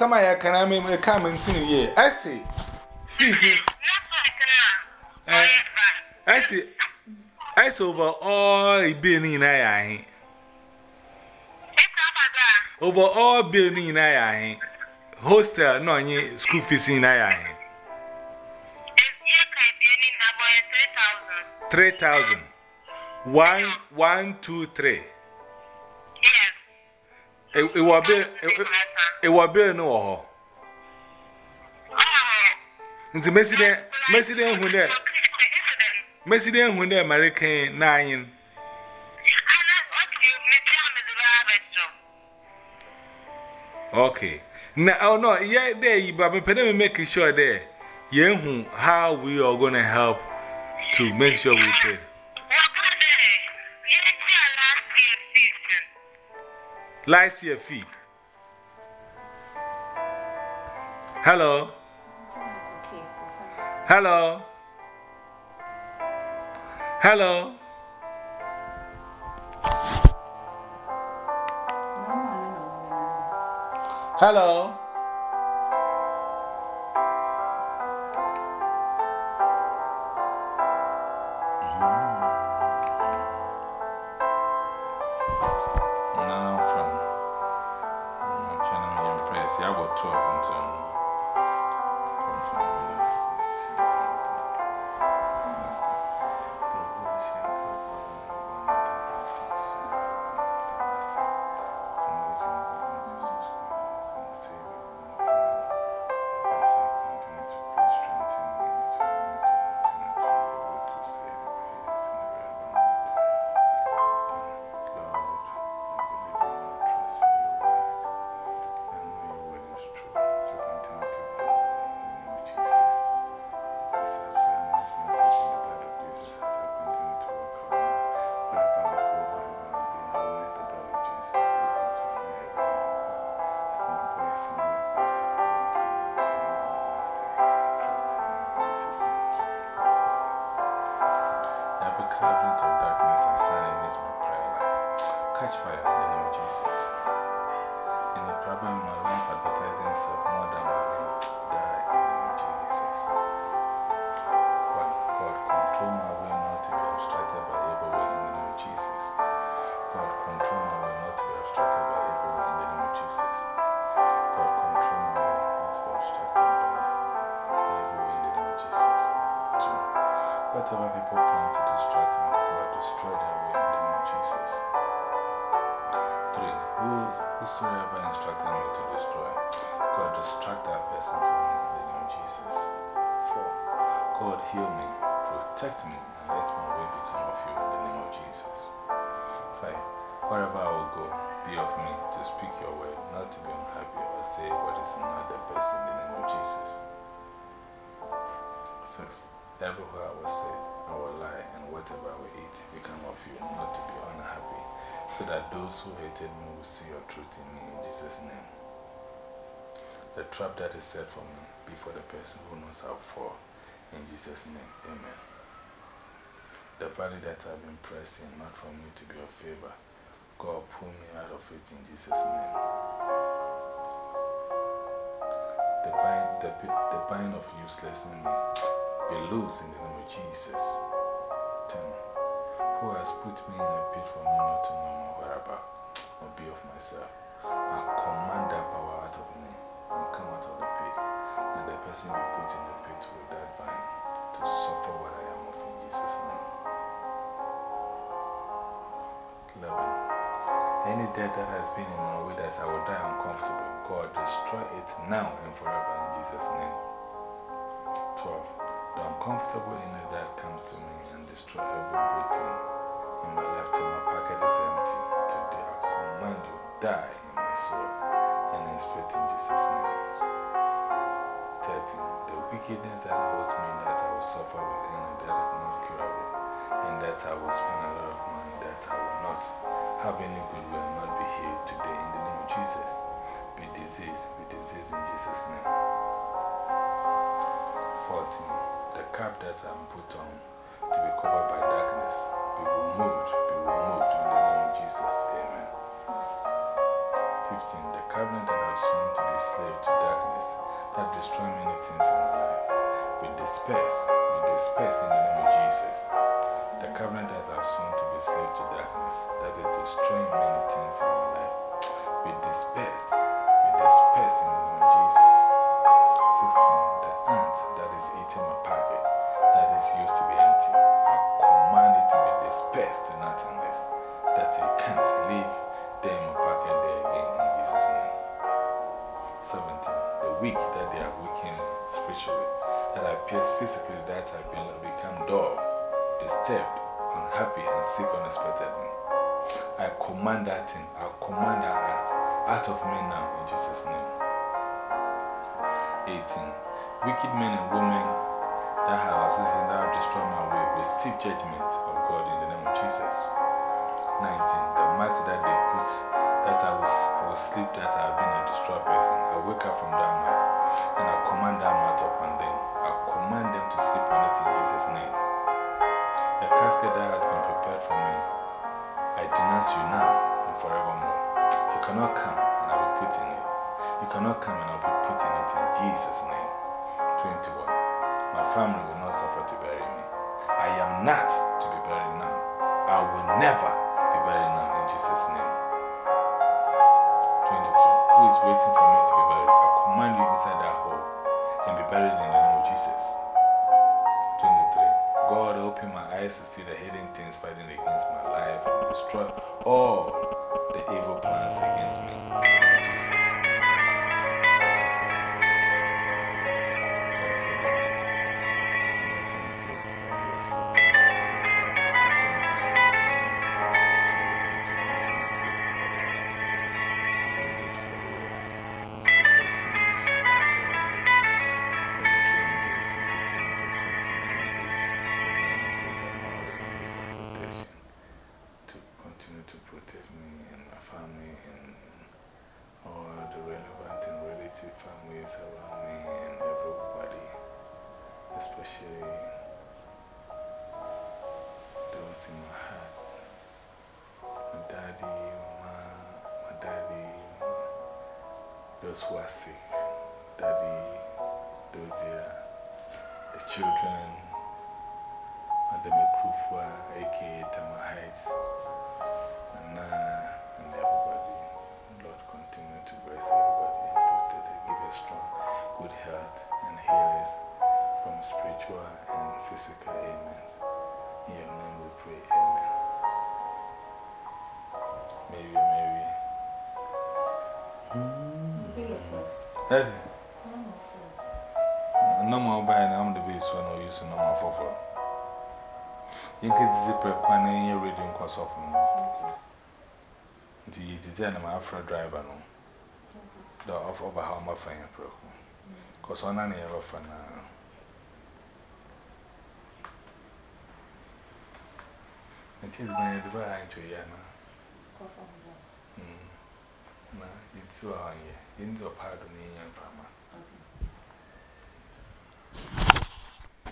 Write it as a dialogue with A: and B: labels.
A: some I can I mean, come and see you. I say, Fizzy. I say, I say over all a billion I Over all billion I hostel, no, any school fees in I. Three thousand. One, one, two, three.
B: Yes.
A: It will be, it will be no. Nti Messi den, Messi den who there, Messi den who there, American nine. Okay. Now, oh no, yeah, there, but I'm going make sure there. Yeah, how we are to help to make sure we pay. Last year fee. Hello. Hello. Hello. Hello. Now from uh, I'm trying to impress. Yeah, about 12 until. Catch fire in the name of Jesus. Any problem in my life advertising self more than my name, die in the name of Jesus. One, God, control my will not to be obstructed by evil in the name of Jesus. God, control my will not to be obstructed by evil in the name of Jesus. God, control my will not to be obstructed by evil in the name of Jesus. Two, whatever people plan to distract me, God, destroy their way who, whosoever instructed me to destroy, God, distract that person from me in the name of Jesus. Four, God, heal me, protect me, and let my way become of you in the name of Jesus. Five, wherever I will go, be of me to speak your word, not to be unhappy or say what is not the best in the name of Jesus. Six, everywhere I will say, I will lie, and whatever I will eat become of you, not to be unhappy, so that those who hated me will see your truth in me in Jesus' name. The trap that is set for me before the person who knows how to fall, in Jesus' name, amen. The valley that I've been pressing, not for me to be of favor, God pull me out of it in Jesus' name. The bind, the, the bind of useless in me be loose in the name of Jesus. 10. Who has put me in a pit for me not to know my whereabouts or be of myself? I command that power out of me and come out of the pit, and the person be put in the pit with that bind to suffer what I am of in Jesus' name. 11. Any death that has been in my way that I will die uncomfortable, God destroy it now and forever in Jesus' name. 12. The uncomfortable inner that comes to me and destroy every good in my till my pocket is empty. Today I command you, die in my soul and in spirit in Jesus' name. 13. The wickedness that holds me that I will suffer with and that is not curable, and that I will spend a lot of money that I will not have any good will and not be healed today in the name of Jesus. Be diseased, be diseased in Jesus' name. 14. The cap that I'm put on to be covered by darkness be removed, be removed in the name of Jesus. Amen. 15. The covenant that I've sworn to be slave to darkness, that destroy many things in my life. We disperse, we disperse in the name of Jesus. The covenant that I've sworn to be slave to darkness, that is destroying many things in my life. We disperse, we disperse in the name of Jesus. 16. Dispersed to nothingness, that it can't live there in there again in Jesus' name. 17. The weak that they are weakened spiritually, that appears physically that have become dull, disturbed, unhappy, and sick unexpectedly. I command that thing, I command that out, out of me now in Jesus' name. 18. Wicked men and women that have associated that have destroyed my way receive judgment of God in the name Jesus. 19. The mat that they put that I was, I was sleep that I have been a destroyed person. I wake up from that mat and I command that mat upon them. I command them to sleep on it in Jesus' name. The casket that has been prepared for me, I denounce you now and forevermore. You cannot come and I will put in it. You cannot come and I will put in it in Jesus' name. 21. My family will not suffer to bury me. I am not to be buried now. I will never be buried now in Jesus' name. 22. Who is waiting for me to be buried? I command you inside that hole and be buried in those in my heart. My daddy, my, my daddy, those who are sick, daddy, those here, the children, Madam Kufwa, aka Tama Heights, and, uh, good health, and heal us from spiritual and physical ailments. In your name we pray, Amen. Maybe, maybe. Hey. No more now, I'm the base one or use no more for. You can zip a quan in your reading course of me. The design of my driver, no. The off over how my pro. Because one I ever for now. It is my divine to Yana. Hmm. It's so high. In the pardon in your drama.